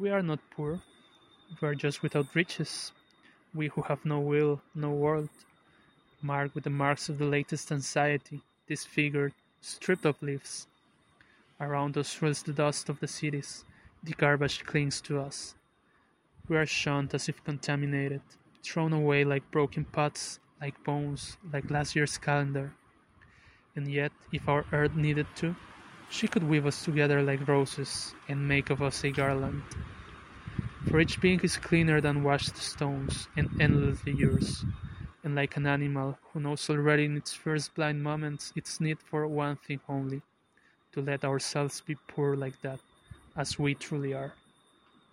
We are not poor, we are just without riches, we who have no will, no world, marked with the marks of the latest anxiety, disfigured, stripped of leaves. Around us swirls the dust of the cities, the garbage clings to us. We are shunned as if contaminated, thrown away like broken pots, like bones, like last year's calendar. And yet, if our earth needed to, she could weave us together like roses and make of us a garland. For each being is cleaner than washed stones and endlessly yours, and like an animal who knows already in its first blind moments its need for one thing only to let ourselves be poor like that, as we truly are.